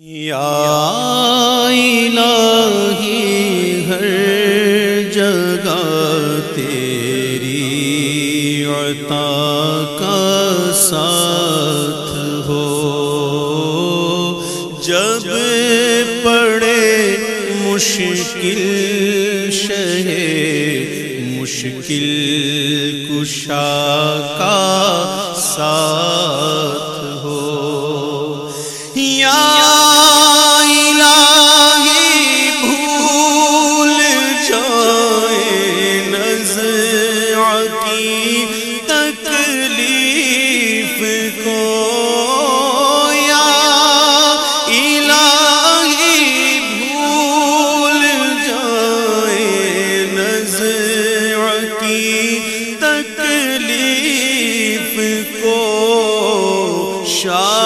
یا الہی ہر جگہ تیری عطا کا ساتھ ہو۔ جب پڑے مشکل شہ مشکل کشا کا ساتھ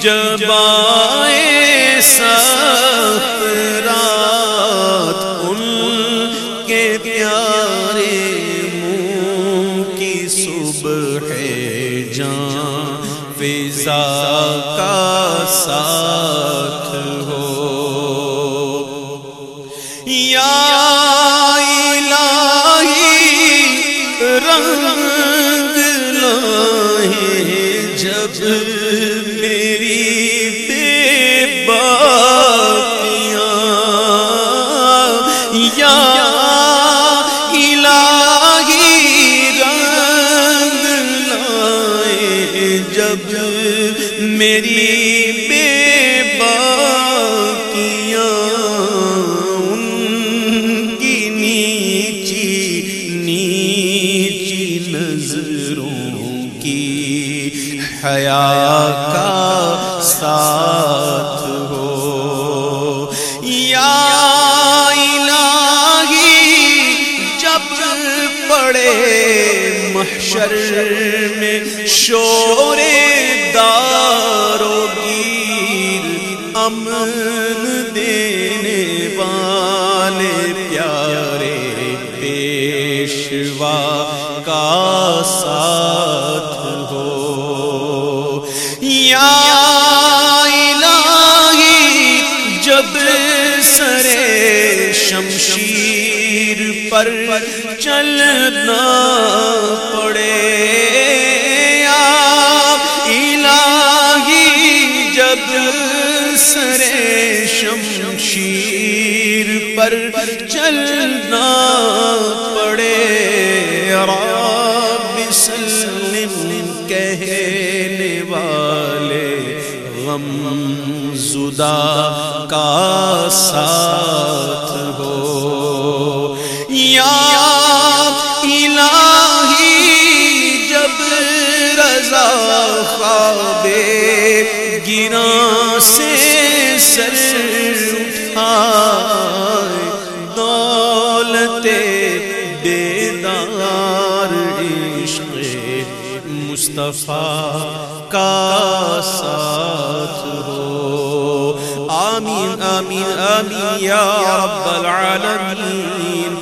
کی جب آئے سفرا فضا کا ساتھ ہو۔ یا الہی رنگ لائے جب یا میری بے باقیاں ان کی نیچی نیچی نظروں کی حیا کا ساتھ پڑے محشر میں شورے دارو گیر امن دینے والے پیارے پیشوا کا ساتھ ہو۔ یا الہی جب سرے شمشیر پر چلنا پڑے۔ سرے شمشیر پر چلنا پڑے۔ رب سلم کہنے والے غم زدہ کا ساتھ ہو۔ یا الہی جب رضا خوابے گرا سے سر اٹھائے، دولت بیدار عشق مصطفیٰ کا ساتھ ہو۔ آمین آمین آمین، یا رب العالمین۔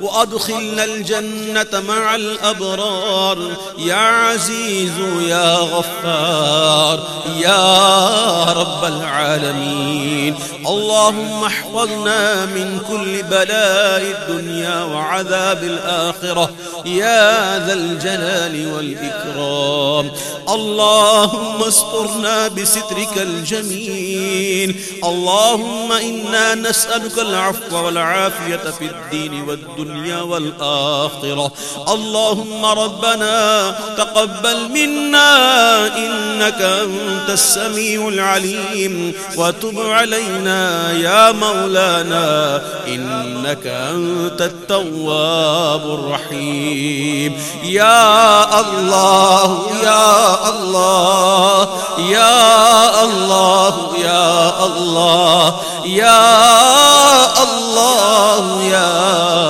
وأدخلنا الجنة مع الأبرار. يا عزيز، يا غفار، يا رب العالمين. اللهم احفظنا من كل بلاء الدنيا وعذاب الآخرة. يا ذا الجلال والإكرام. اللهم استرنا بسترك الجميل. اللهم إنا نسألك العفو والعافية في الدين والدنيا. الدنيا والآخرة. اللهم ربنا تقبل منا إنك أنت السميع العليم. وتب علينا يا مولانا إنك أنت التواب الرحيم. يا الله يا الله يا الله يا الله يا الله، يا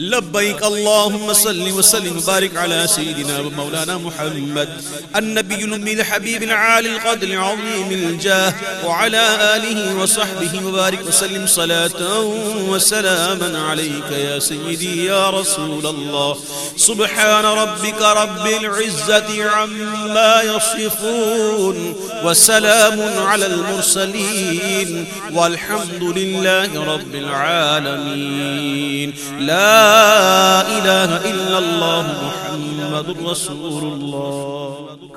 لبيك اللهم صل وسلم وبارك على سيدنا ومولانا محمد النبي الأمي الحبيب العالي القدر العظيم الجاه وعلى آله وصحبه وبارك وسلم صلاة وسلاما عليك يا سيدي يا رسول الله سبحان ربك رب العزة عما يصفون وسلام على المرسلين والحمد لله رب العالمين لا إله إلا الله محمد رسول الله.